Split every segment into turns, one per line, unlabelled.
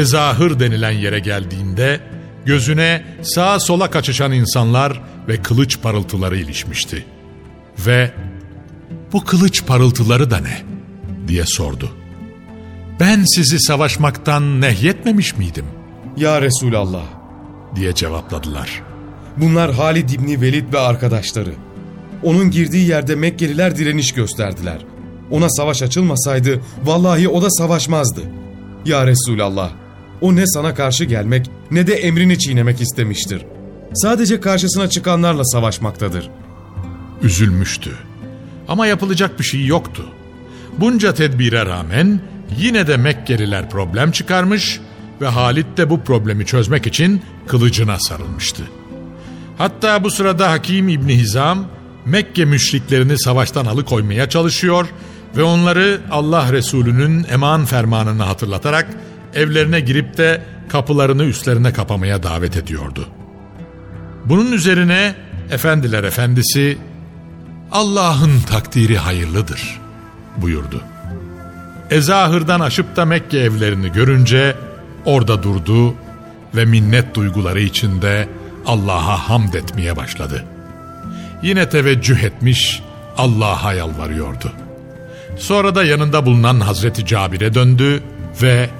Ezahır denilen yere geldiğinde gözüne sağa sola kaçışan insanlar ve kılıç parıltıları ilişmişti. Ve bu kılıç parıltıları da ne diye sordu. Ben sizi savaşmaktan nehyetmemiş miydim
Ya Resulallah.
diye cevapladılar.
Bunlar Halid İbni Velid ve arkadaşları. Onun girdiği yerde Mekkeliler direniş gösterdiler. Ona savaş açılmasaydı vallahi o da savaşmazdı. Ya Resulallah. O ne sana karşı gelmek ne de emrini çiğnemek istemiştir. Sadece karşısına çıkanlarla savaşmaktadır.
Üzülmüştü. Ama yapılacak bir şey yoktu. Bunca tedbire rağmen yine de Mekkeliler problem çıkarmış ve Halit de bu problemi çözmek için kılıcına sarılmıştı. Hatta bu sırada Hakim İbni Hizam Mekke müşriklerini savaştan alıkoymaya çalışıyor ve onları Allah Resulü'nün eman fermanını hatırlatarak evlerine girip de kapılarını üstlerine kapamaya davet ediyordu. Bunun üzerine efendiler efendisi Allah'ın takdiri hayırlıdır buyurdu. Ezahır'dan aşıp da Mekke evlerini görünce orada durdu ve minnet duyguları içinde Allah'a hamd etmeye başladı. Yine teveccüh etmiş Allah'a yalvarıyordu. Sonra da yanında bulunan Hazreti Cabir'e döndü ve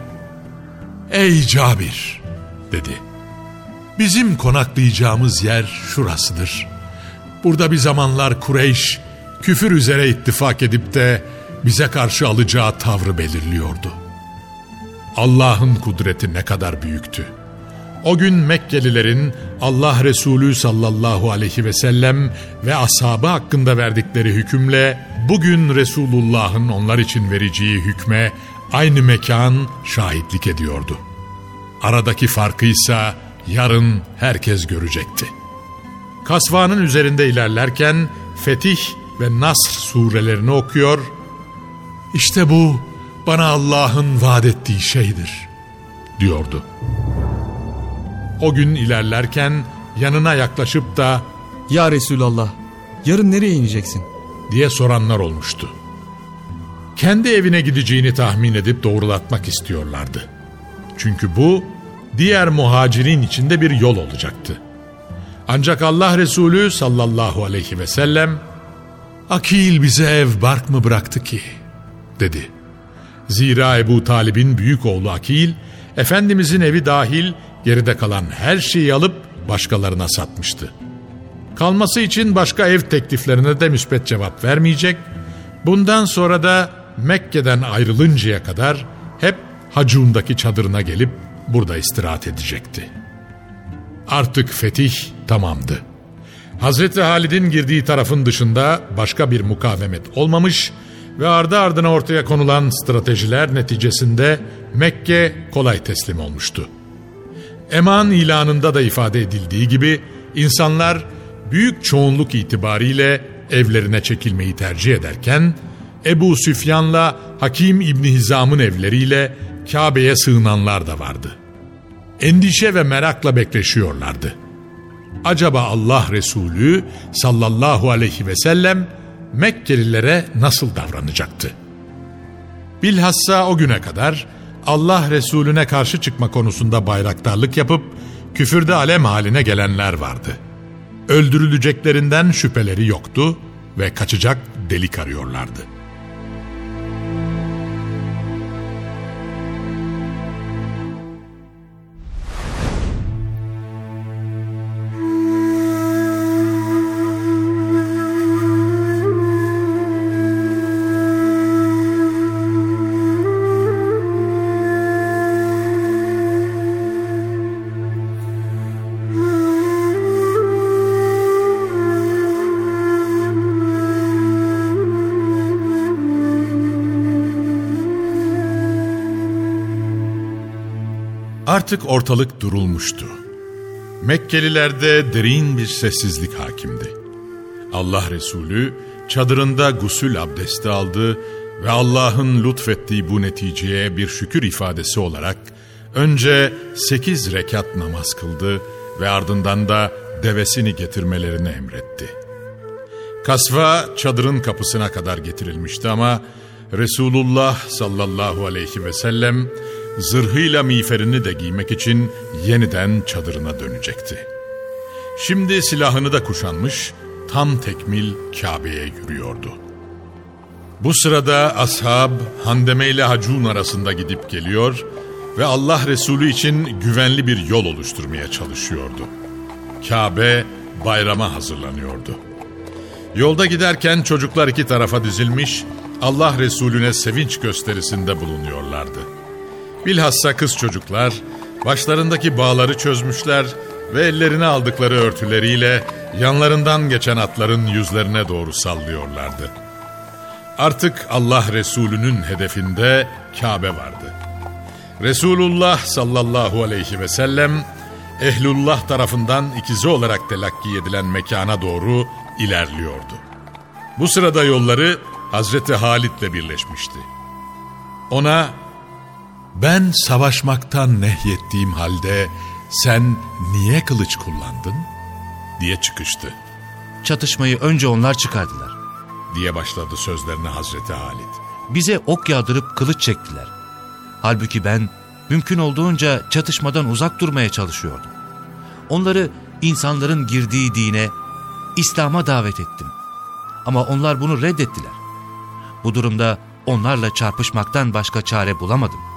''Ey Cabir'' dedi. ''Bizim konaklayacağımız yer şurasıdır. Burada bir zamanlar Kureyş küfür üzere ittifak edip de bize karşı alacağı tavrı belirliyordu. Allah'ın kudreti ne kadar büyüktü. O gün Mekkelilerin Allah Resulü sallallahu aleyhi ve sellem ve ashabı hakkında verdikleri hükümle bugün Resulullah'ın onlar için vereceği hükme aynı mekan şahitlik ediyordu. Aradaki farkıysa yarın herkes görecekti. Kasvanın üzerinde ilerlerken Fetih ve Nasr surelerini okuyor. İşte bu bana Allah'ın vaat ettiği şeydir diyordu. O gün ilerlerken yanına yaklaşıp da
Ya Resulallah, yarın nereye ineceksin?
diye soranlar olmuştu. Kendi evine gideceğini tahmin edip doğrulatmak istiyorlardı. Çünkü bu diğer muhacirin içinde bir yol olacaktı. Ancak Allah Resulü sallallahu aleyhi ve sellem Akil bize ev bark mı bıraktı ki? dedi. Zira Ebu Talib'in büyük oğlu Akil, Efendimizin evi dahil geride kalan her şeyi alıp başkalarına satmıştı. Kalması için başka ev tekliflerine de müspet cevap vermeyecek, bundan sonra da Mekke'den ayrılıncaya kadar hep Hacun'daki çadırına gelip burada istirahat edecekti. Artık fetih tamamdı. Hazreti Halid'in girdiği tarafın dışında başka bir mukavemet olmamış ve ardı ardına ortaya konulan stratejiler neticesinde Mekke kolay teslim olmuştu. Eman ilanında da ifade edildiği gibi insanlar büyük çoğunluk itibariyle evlerine çekilmeyi tercih ederken Ebu Süfyan'la Hakim İbni Hizam'ın evleriyle Kabe'ye sığınanlar da vardı. Endişe ve merakla bekleşiyorlardı. Acaba Allah Resulü sallallahu aleyhi ve sellem Mekkelilere nasıl davranacaktı? Bilhassa o güne kadar Allah Resulüne karşı çıkma konusunda bayraktarlık yapıp küfürde alem haline gelenler vardı. Öldürüleceklerinden şüpheleri yoktu ve kaçacak delik arıyorlardı. Artık ortalık durulmuştu. Mekkelilerde derin bir sessizlik hakimdi. Allah Resulü çadırında gusül abdesti aldı ve Allah'ın lütfettiği bu neticeye bir şükür ifadesi olarak önce sekiz rekat namaz kıldı ve ardından da devesini getirmelerini emretti. Kasva çadırın kapısına kadar getirilmişti ama Resulullah sallallahu aleyhi ve sellem zırhıyla miğferini de giymek için yeniden çadırına dönecekti. Şimdi silahını da kuşanmış, tam tekmil Kabe'ye yürüyordu. Bu sırada ashab Handeme ile Hacun arasında gidip geliyor ve Allah Resulü için güvenli bir yol oluşturmaya çalışıyordu. Kabe bayrama hazırlanıyordu. Yolda giderken çocuklar iki tarafa dizilmiş, Allah Resulüne sevinç gösterisinde bulunuyorlardı. Bilhassa kız çocuklar başlarındaki bağları çözmüşler ve ellerine aldıkları örtüleriyle yanlarından geçen atların yüzlerine doğru sallıyorlardı. Artık Allah Resulü'nün hedefinde Kabe vardı. Resulullah sallallahu aleyhi ve sellem Ehlullah tarafından ikizi olarak telakki edilen mekana doğru ilerliyordu. Bu sırada yolları Hazreti Halit'le birleşmişti. Ona ben savaşmaktan nehyettiğim halde sen niye kılıç kullandın? diye çıkıştı.
Çatışmayı önce onlar çıkardılar.
diye başladı sözlerine Hazreti Halit.
Bize ok yağdırıp kılıç çektiler. Halbuki ben mümkün olduğunca çatışmadan uzak durmaya çalışıyordum. Onları insanların girdiği dine, İslam'a davet ettim. Ama onlar bunu reddettiler. Bu durumda onlarla çarpışmaktan başka çare bulamadım.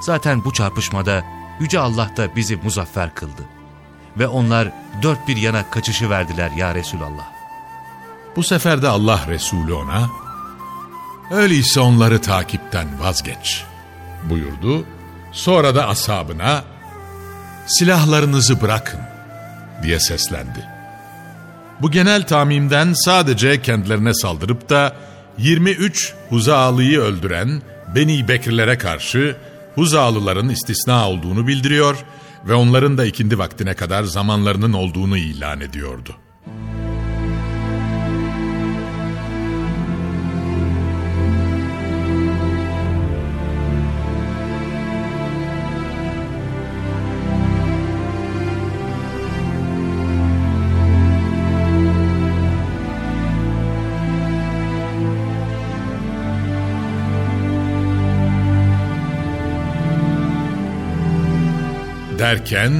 Zaten bu çarpışmada Yüce Allah da bizi muzaffer kıldı. Ve onlar dört bir yana kaçışı verdiler ya Resulallah.
Bu sefer de Allah Resulü ona, öyleyse onları takipten vazgeç buyurdu. Sonra da ashabına, silahlarınızı bırakın diye seslendi. Bu genel tamimden sadece kendilerine saldırıp da 23 Huzalıyı öldüren Beni Bekirlere karşı Huzalıların istisna olduğunu bildiriyor ve onların da ikindi vaktine kadar zamanlarının olduğunu ilan ediyordu. Derken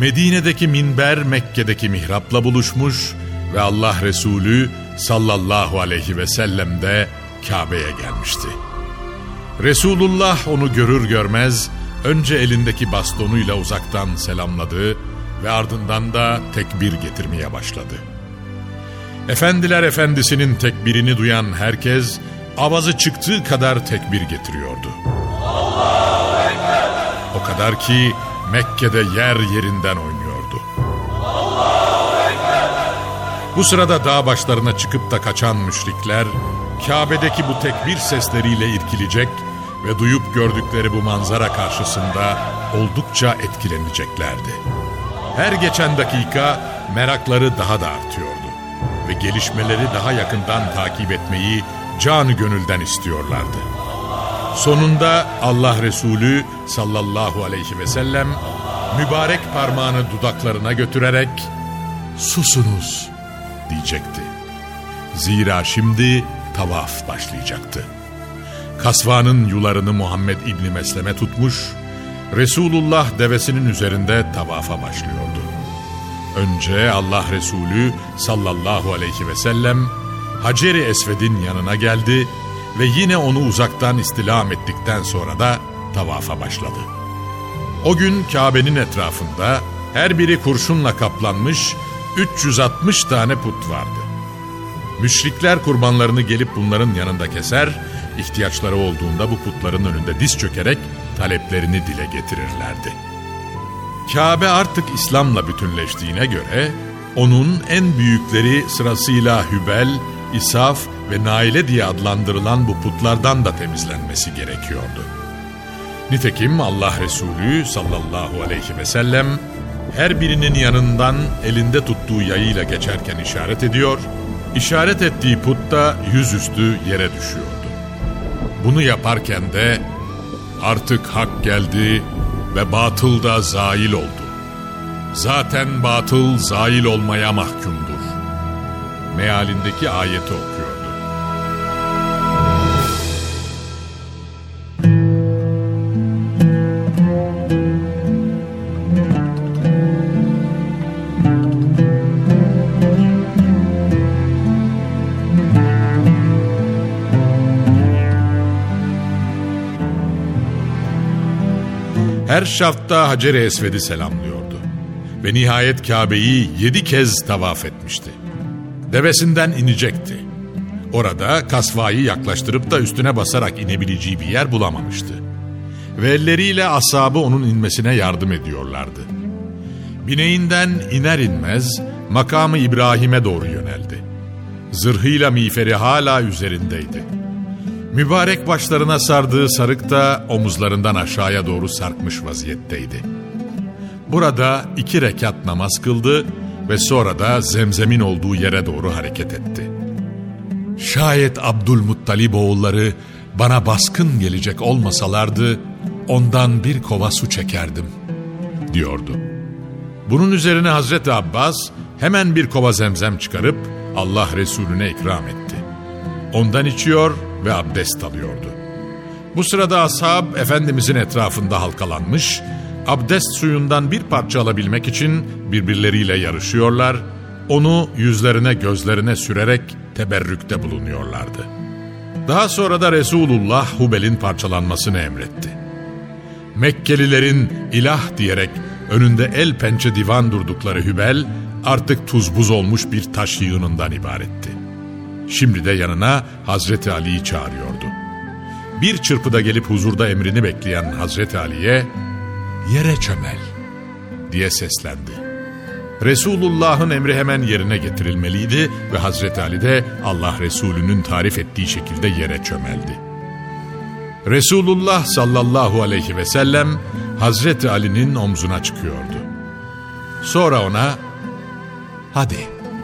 Medine'deki minber Mekke'deki mihrapla buluşmuş ve Allah Resulü sallallahu aleyhi ve sellem de Kabe'ye gelmişti. Resulullah onu görür görmez önce elindeki bastonuyla uzaktan selamladı ve ardından da tekbir getirmeye başladı. Efendiler efendisinin tekbirini duyan herkes avazı çıktığı kadar tekbir getiriyordu. O kadar ki Mekke'de yer yerinden oynuyordu. Bu sırada dağ başlarına çıkıp da kaçan müşrikler Kabe'deki bu tekbir sesleriyle irkilecek ve duyup gördükleri bu manzara karşısında oldukça etkileneceklerdi. Her geçen dakika merakları daha da artıyordu ve gelişmeleri daha yakından takip etmeyi canı gönülden istiyorlardı. Sonunda Allah Resulü sallallahu aleyhi ve sellem mübarek parmağını dudaklarına götürerek susunuz diyecekti. Zira şimdi tavaf başlayacaktı. Kasvanın yularını Muhammed İbni Mesleme tutmuş, Resulullah devesinin üzerinde tavafa başlıyordu. Önce Allah Resulü sallallahu aleyhi ve sellem Hacer-i Esved'in yanına geldi ve yine onu uzaktan istilam ettikten sonra da tavafa başladı. O gün Kabe'nin etrafında her biri kurşunla kaplanmış 360 tane put vardı. Müşrikler kurbanlarını gelip bunların yanında keser, ihtiyaçları olduğunda bu putların önünde diz çökerek taleplerini dile getirirlerdi. Kabe artık İslam'la bütünleştiğine göre onun en büyükleri sırasıyla Hübel, İsaf ve Naile diye adlandırılan bu putlardan da temizlenmesi gerekiyordu. Nitekim Allah Resulü sallallahu aleyhi ve sellem her birinin yanından elinde tuttuğu yayıyla geçerken işaret ediyor, işaret ettiği put da yüzüstü yere düşüyordu. Bunu yaparken de artık hak geldi ve batıl da zail oldu. Zaten batıl zail olmaya mahkumdur. Mealindeki ayeti okuyordu. Her şafta Hacer-i Esved'i selamlıyordu. Ve nihayet Kabe'yi yedi kez tavaf etmişti. Devesinden inecekti. Orada kasvayı yaklaştırıp da üstüne basarak inebileceği bir yer bulamamıştı. Ve elleriyle asabı onun inmesine yardım ediyorlardı. Bineğinden iner inmez makamı İbrahim'e doğru yöneldi. Zırhıyla miğferi hala üzerindeydi. Mübarek başlarına sardığı sarık da omuzlarından aşağıya doğru sarkmış vaziyetteydi. Burada iki rekat namaz kıldı ve sonra da zemzemin olduğu yere doğru hareket etti. Şayet Abdülmuttalib oğulları bana baskın gelecek olmasalardı ondan bir kova su çekerdim diyordu. Bunun üzerine Hazreti Abbas hemen bir kova zemzem çıkarıp Allah Resulüne ikram etti. Ondan içiyor ve abdest alıyordu. Bu sırada ashab Efendimizin etrafında halkalanmış, abdest suyundan bir parça alabilmek için birbirleriyle yarışıyorlar, onu yüzlerine gözlerine sürerek teberrükte bulunuyorlardı. Daha sonra da Resulullah Hubel'in parçalanmasını emretti. Mekkelilerin ilah diyerek önünde el pençe divan durdukları Hübel artık tuz buz olmuş bir taş yığınından ibaretti. Şimdi de yanına Hazreti Ali'yi çağırıyordu. Bir çırpıda gelip huzurda emrini bekleyen Hazreti Ali'ye yere çömel diye seslendi. Resulullah'ın emri hemen yerine getirilmeliydi ve Hazreti Ali de Allah Resulü'nün tarif ettiği şekilde yere çömeldi. Resulullah sallallahu aleyhi ve sellem Hazreti Ali'nin omzuna çıkıyordu. Sonra ona hadi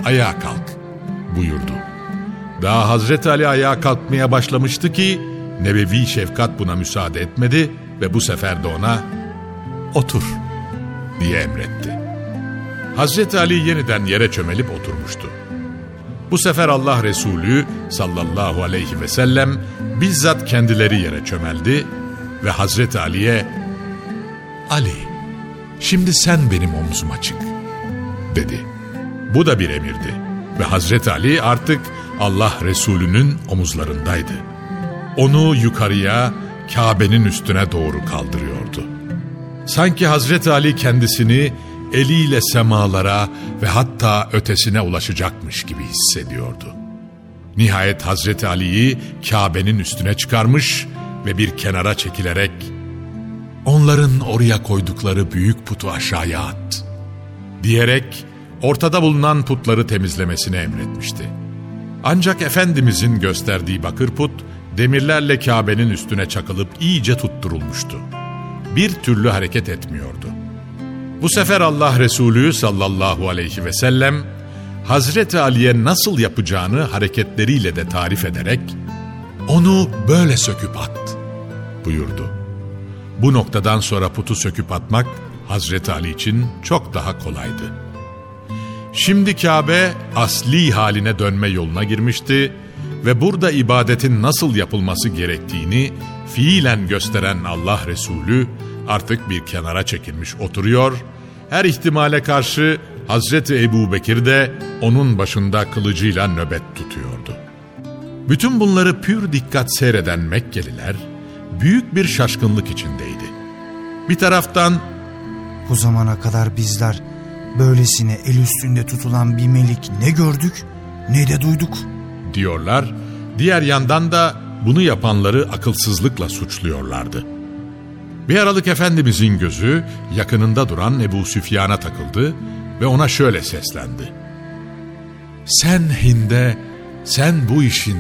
ayağa kalk buyurdu. Daha Hazreti Ali ayağa kalkmaya başlamıştı ki Nebevi şefkat buna müsaade etmedi ve bu sefer de ona otur diye emretti. Hazreti Ali yeniden yere çömelip oturmuştu. Bu sefer Allah Resulü sallallahu aleyhi ve sellem bizzat kendileri yere çömeldi ve Hazreti Ali'ye Ali şimdi sen benim omzuma çık dedi. Bu da bir emirdi ve Hazreti Ali artık Allah Resulü'nün omuzlarındaydı. Onu yukarıya Kabe'nin üstüne doğru kaldırıyordu. Sanki Hazreti Ali kendisini eliyle semalara ve hatta ötesine ulaşacakmış gibi hissediyordu. Nihayet Hazreti Ali'yi Kabe'nin üstüne çıkarmış ve bir kenara çekilerek onların oraya koydukları büyük putu aşağıya at diyerek ortada bulunan putları temizlemesini emretmişti. Ancak Efendimizin gösterdiği bakır put demirlerle Kabe'nin üstüne çakılıp iyice tutturulmuştu. bir türlü hareket etmiyordu. Bu sefer Allah Resulü sallallahu aleyhi ve sellem Hazreti Ali'ye nasıl yapacağını hareketleriyle de tarif ederek onu böyle söküp at buyurdu. Bu noktadan sonra putu söküp atmak Hazreti Ali için çok daha kolaydı. Şimdi Kabe asli haline dönme yoluna girmişti ve burada ibadetin nasıl yapılması gerektiğini fiilen gösteren Allah Resulü artık bir kenara çekilmiş oturuyor, her ihtimale karşı Hazreti Ebu Bekir de onun başında kılıcıyla nöbet tutuyordu. Bütün bunları pür dikkat seyreden Mekkeliler büyük bir şaşkınlık içindeydi. Bir taraftan
Bu zamana kadar bizler böylesine el üstünde tutulan bir melik ne gördük ne de duyduk.
diyorlar, diğer yandan da bunu yapanları akılsızlıkla suçluyorlardı. Bir aralık Efendimizin gözü yakınında duran Ebu Süfyan'a takıldı ve ona şöyle seslendi. Sen Hinde, sen bu işin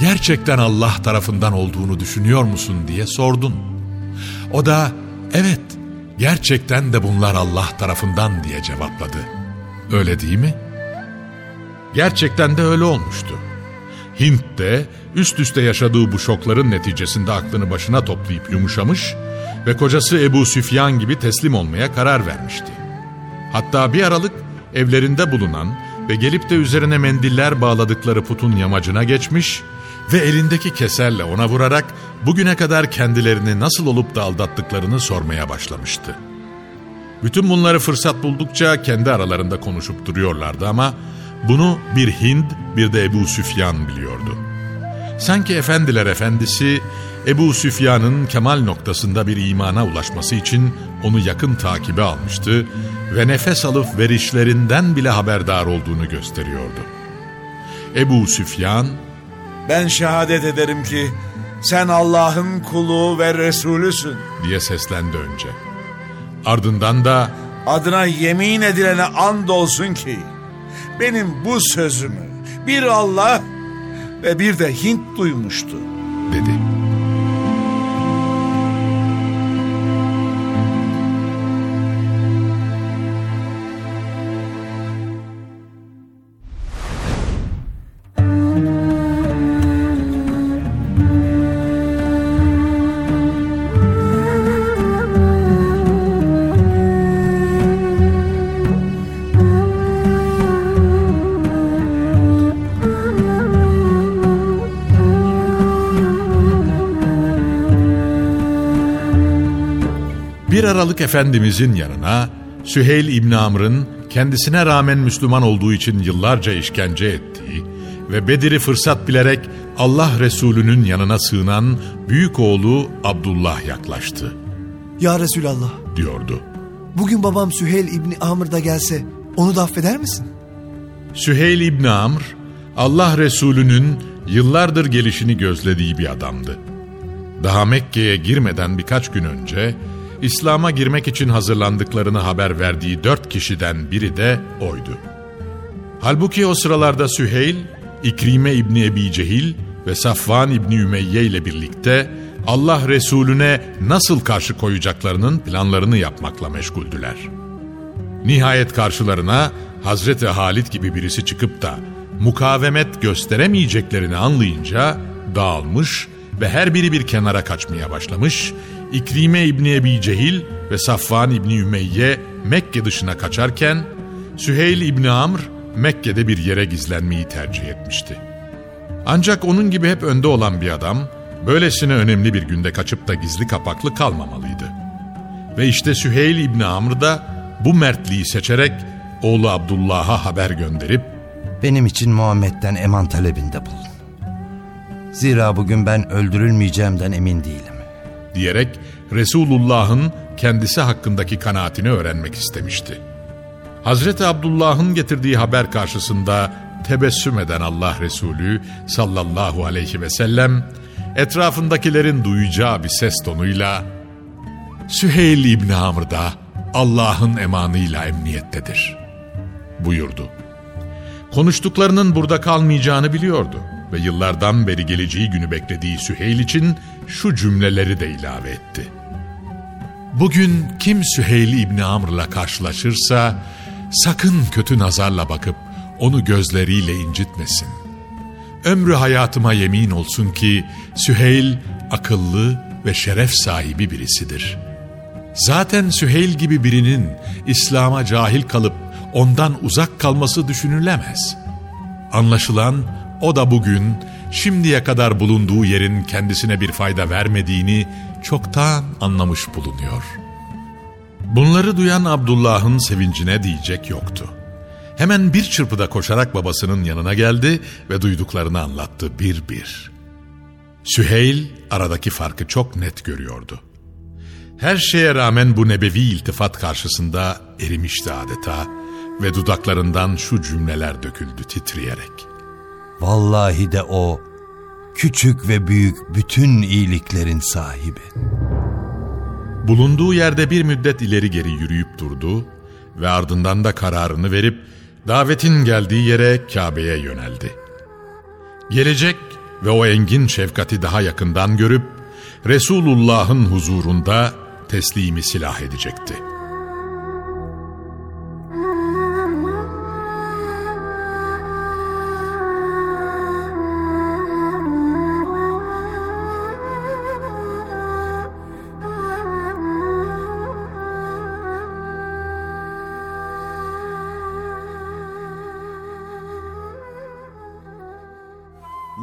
gerçekten Allah tarafından olduğunu düşünüyor musun diye sordun. O da evet gerçekten de bunlar Allah tarafından diye cevapladı. Öyle değil mi? Gerçekten de öyle olmuştu. Hint de üst üste yaşadığı bu şokların neticesinde aklını başına toplayıp yumuşamış ve kocası Ebu Süfyan gibi teslim olmaya karar vermişti. Hatta bir aralık evlerinde bulunan ve gelip de üzerine mendiller bağladıkları putun yamacına geçmiş elindeki keserle ona vurarak bugüne kadar kendilerini nasıl olup da aldattıklarını sormaya başlamıştı. Bütün bunları fırsat buldukça kendi aralarında konuşup duruyorlardı ama bunu bir Hind bir de Ebu Süfyan biliyordu. Sanki efendiler efendisi Ebu Süfyan'ın kemal noktasında bir imana ulaşması için onu yakın takibe almıştı ve nefes alıp verişlerinden bile haberdar olduğunu gösteriyordu. Ebu Süfyan,
Ben şehadet ederim ki sen Allah'ın kulu ve Resulüsün.
diye seslendi önce. Ardından da
Adına yemin edilene and olsun ki benim bu sözümü bir Allah ve bir de Hint duymuştu.
dedi. Aralık Efendimizin yanına Süheyl İbni Amr'ın kendisine rağmen Müslüman olduğu için yıllarca işkence ettiği ve Bedir'i fırsat bilerek Allah Resulü'nün yanına sığınan büyük oğlu Abdullah yaklaştı
Ya Resulallah,
diyordu.
bugün babam Süheyl İbni Amr da gelse onu da affeder misin?
Süheyl İbni Amr Allah Resulü'nün yıllardır gelişini gözlediği bir adamdı. Daha Mekke'ye girmeden birkaç gün önce İslam'a girmek için hazırlandıklarını haber verdiği dört kişiden biri de oydu. Halbuki o sıralarda Süheyl, İkrime İbni Ebi Cehil ve Safvan İbni Ümeyye ile birlikte Allah Resulüne nasıl karşı koyacaklarının planlarını yapmakla meşguldüler. Nihayet karşılarına Hazreti Halit gibi birisi çıkıp da mukavemet gösteremeyeceklerini anlayınca dağılmış ve her biri bir kenara kaçmaya başlamış, İkrime İbni Ebi Cehil ve Safvan İbni Ümeyye Mekke dışına kaçarken, Süheyl İbni Amr Mekke'de bir yere gizlenmeyi tercih etmişti. Ancak onun gibi hep önde olan bir adam, böylesine önemli bir günde kaçıp da gizli kapaklı kalmamalıydı. Ve işte Süheyl İbni Amr da bu mertliği seçerek oğlu Abdullah'a haber gönderip
Benim için Muhammed'den eman talebinde bulun. Zira bugün ben öldürülmeyeceğimden emin değilim.
diyerek Resulullah'ın kendisi hakkındaki kanaatini öğrenmek istemişti. Hazreti Abdullah'ın getirdiği haber karşısında tebessüm eden Allah Resulü sallallahu aleyhi ve sellem etrafındakilerin duyacağı bir ses tonuyla Süheyl İbni Amr da Allah'ın emanıyla emniyettedir buyurdu. Konuştuklarının burada kalmayacağını biliyordu ve yıllardan beri geleceği günü beklediği Süheyl için şu cümleleri de ilave etti. Bugün kim Süheyl İbni Amr'la karşılaşırsa sakın kötü nazarla bakıp onu gözleriyle incitmesin. Ömrü hayatıma yemin olsun ki Süheyl akıllı ve şeref sahibi birisidir. Zaten Süheyl gibi birinin İslam'a cahil kalıp ondan uzak kalması düşünülemez. Anlaşılan o da bugün şimdiye kadar bulunduğu yerin kendisine bir fayda vermediğini çoktan anlamış bulunuyor. Bunları duyan Abdullah'ın sevincine diyecek yoktu. Hemen bir çırpıda koşarak babasının yanına geldi ve duyduklarını anlattı bir bir. Süheyl aradaki farkı çok net görüyordu. Her şeye rağmen bu nebevi iltifat karşısında erimişti adeta ve dudaklarından şu cümleler döküldü titreyerek.
Vallahi de o küçük ve büyük bütün iyiliklerin sahibi.
Bulunduğu yerde bir müddet ileri geri yürüyüp durdu ve ardından da kararını verip davetin geldiği yere Kabe'ye yöneldi. Gelecek ve o engin şefkati daha yakından görüp Resulullah'ın huzurunda teslimi silah edecekti.